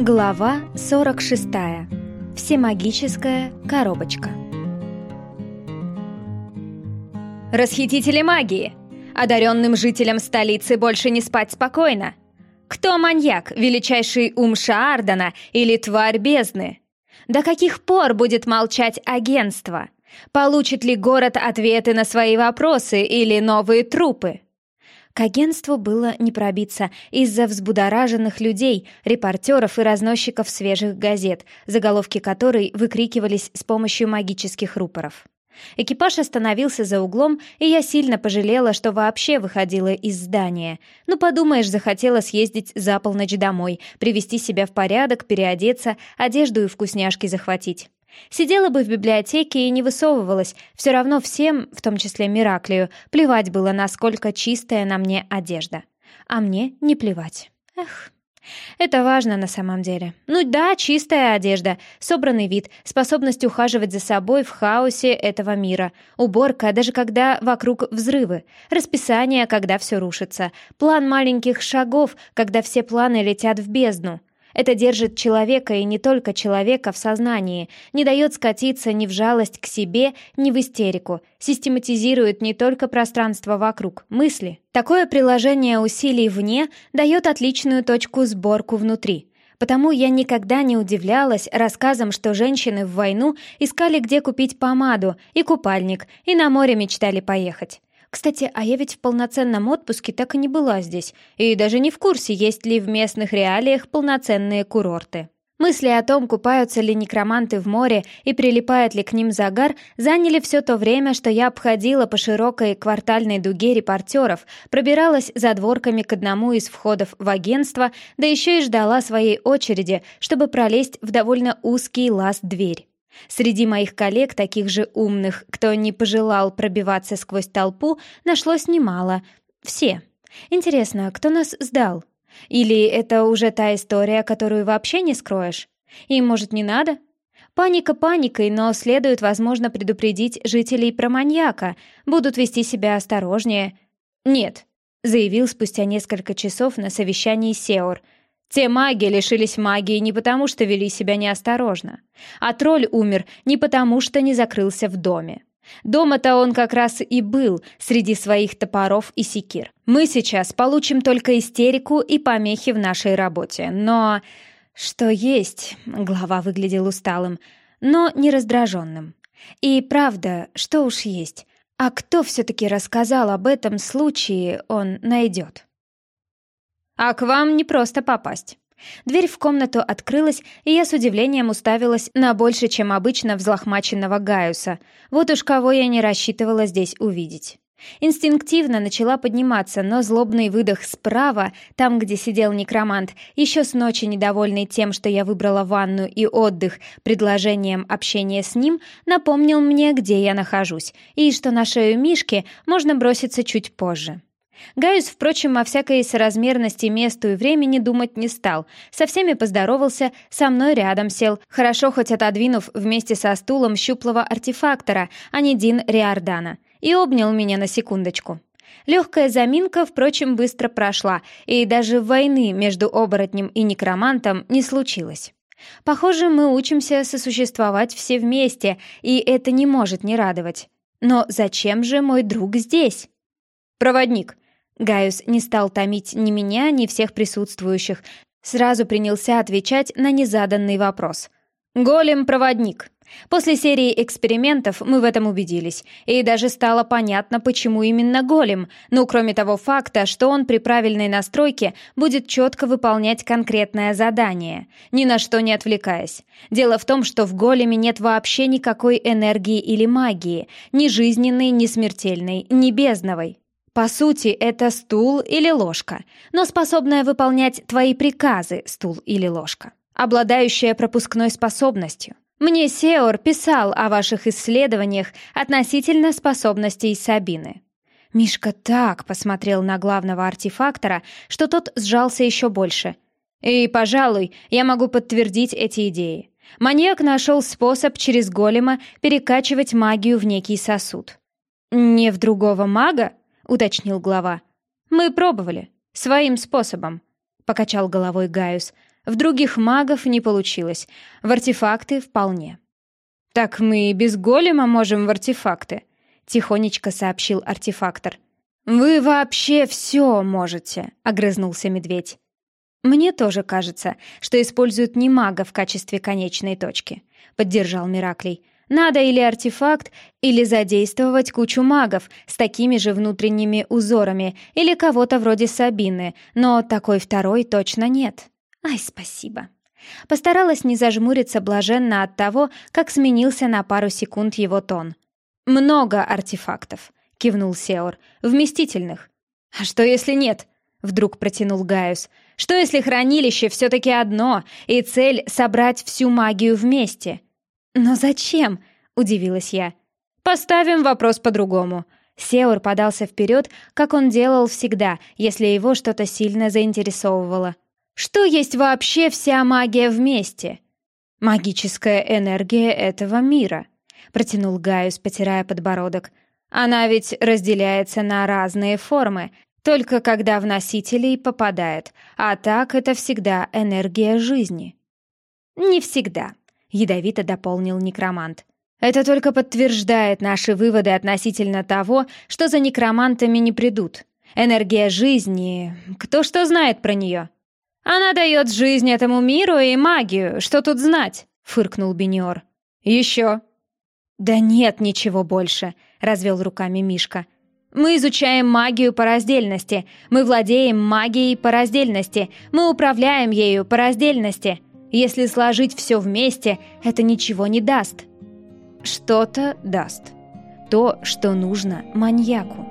Глава 46. Всемагическая коробочка. Расхитители магии! Одаренным жителям столицы больше не спать спокойно. Кто маньяк, величайший ум Шаардана или тварь бездны? До каких пор будет молчать агентство? Получит ли город ответы на свои вопросы или новые трупы? К агентству было не пробиться из-за взбудораженных людей, репортеров и разносчиков свежих газет, заголовки которой выкрикивались с помощью магических рупоров. Экипаж остановился за углом, и я сильно пожалела, что вообще выходила из здания. Ну, подумаешь, захотела съездить за полночь домой, привести себя в порядок, переодеться, одежду и вкусняшки захватить. Сидела бы в библиотеке и не высовывалась, все равно всем, в том числе Мираклию, плевать было, насколько чистая на мне одежда. А мне не плевать. Эх... Это важно на самом деле. Ну да, чистая одежда, собранный вид, способность ухаживать за собой в хаосе этого мира, уборка, даже когда вокруг взрывы, расписание, когда все рушится, план маленьких шагов, когда все планы летят в бездну. Это держит человека и не только человека в сознании, не дает скатиться ни в жалость к себе, ни в истерику, систематизирует не только пространство вокруг, мысли. Такое приложение усилий вне дает отличную точку сборку внутри. Потому я никогда не удивлялась рассказам, что женщины в войну искали, где купить помаду и купальник, и на море мечтали поехать. Кстати, а я ведь в полноценном отпуске так и не была здесь, и даже не в курсе, есть ли в местных реалиях полноценные курорты. Мысли о том, купаются ли некроманты в море и прилипает ли к ним загар, заняли все то время, что я обходила по широкой квартальной дуге репортеров, пробиралась за дворками к одному из входов в агентство, да еще и ждала своей очереди, чтобы пролезть в довольно узкий лаз-дверь. Среди моих коллег, таких же умных, кто не пожелал пробиваться сквозь толпу, нашлось немало. Все. Интересно, кто нас сдал? Или это уже та история, которую вообще не скроешь? И, может, не надо? Паника паникой, но следует, возможно, предупредить жителей про маньяка. Будут вести себя осторожнее. «Нет», — заявил спустя несколько часов на совещании Сеор — те маги лишились магии не потому, что вели себя неосторожно, а тролль умер не потому, что не закрылся в доме. Дома-то он как раз и был среди своих топоров и секир. Мы сейчас получим только истерику и помехи в нашей работе, но... Что есть, глава выглядел усталым, но не раздраженным. И правда, что уж есть. А кто все-таки рассказал об этом случае, он найдет. А к вам не просто попасть. Дверь в комнату открылась, и я с удивлением уставилась на больше, чем обычно, взлохмаченного Гаюса. Вот уж кого я не рассчитывала здесь увидеть. Инстинктивно начала подниматься, но злобный выдох справа, там, где сидел некромант, еще с ночи недовольный тем, что я выбрала ванну и отдых предложением общения с ним, напомнил мне, где я нахожусь, и что на шею Мишки можно броситься чуть позже. Гaius, впрочем, о всякой соразмерности месту и времени думать не стал. Со всеми поздоровался, со мной рядом сел, хорошо хоть отодвинув вместе со стулом щуплого артефактора, а не Дин Риордана, и обнял меня на секундочку. Легкая заминка, впрочем, быстро прошла, и даже войны между оборотнем и некромантом не случилось. Похоже, мы учимся сосуществовать все вместе, и это не может не радовать. Но зачем же мой друг здесь? «Проводник», Гaius не стал томить ни меня, ни всех присутствующих. Сразу принялся отвечать на незаданный вопрос. «Голем-проводник». После серии экспериментов мы в этом убедились, и даже стало понятно, почему именно голем, ну, кроме того факта, что он при правильной настройке будет четко выполнять конкретное задание, ни на что не отвлекаясь. Дело в том, что в големе нет вообще никакой энергии или магии, ни жизненной, ни смертельной, ни бездновой. По сути, это стул или ложка, но способная выполнять твои приказы стул или ложка, обладающая пропускной способностью. Мне Сеор писал о ваших исследованиях относительно способностей Сабины. Мишка так посмотрел на главного артефактора, что тот сжался еще больше. И, пожалуй, я могу подтвердить эти идеи. Маньяк нашел способ через голема перекачивать магию в некий сосуд. Не в другого мага? Уточнил глава. «Мы пробовали. Своим способом», — покачал головой Гaius. В других магов не получилось, в артефакты вполне. «Так мы и без голема можем в артефакты», — тихонечко сообщил артефактор. «Вы вообще все можете», — огрызнулся медведь. «Мне тоже кажется, что используют не мага в качестве конечной точки», — поддержал Мираклей. «Надо или артефакт, или задействовать кучу магов с такими же внутренними узорами, или кого-то вроде Сабины, но такой второй точно нет». «Ай, спасибо». Постаралась не зажмуриться блаженно от того, как сменился на пару секунд его тон. «Много артефактов», — кивнул Сеор, — «вместительных». «А что, если нет?» — вдруг протянул Гaius. «Что, если хранилище все-таки одно, и цель — собрать всю магию вместе?» «Но зачем?» — удивилась я. «Поставим вопрос по-другому». Сеор подался вперед, как он делал всегда, если его что-то сильно заинтересовывало. Что есть вообще вся магия вместе? Магическая энергия этого мира, протянул Гaius, потирая подбородок. Она ведь разделяется на разные формы, только когда в носителей попадает, а так это всегда энергия жизни. Не всегда, ядовито дополнил некромант. Это только подтверждает наши выводы относительно того, что за некромантами не придут. Энергия жизни, кто что знает про нее? «Она дает жизнь этому миру и магию, что тут знать?» — фыркнул Бениор. «Еще?» «Да нет ничего больше», — развел руками Мишка. «Мы изучаем магию по раздельности, мы владеем магией по раздельности, мы управляем ею по раздельности. Если сложить все вместе, это ничего не даст». «Что-то даст. То, что нужно маньяку».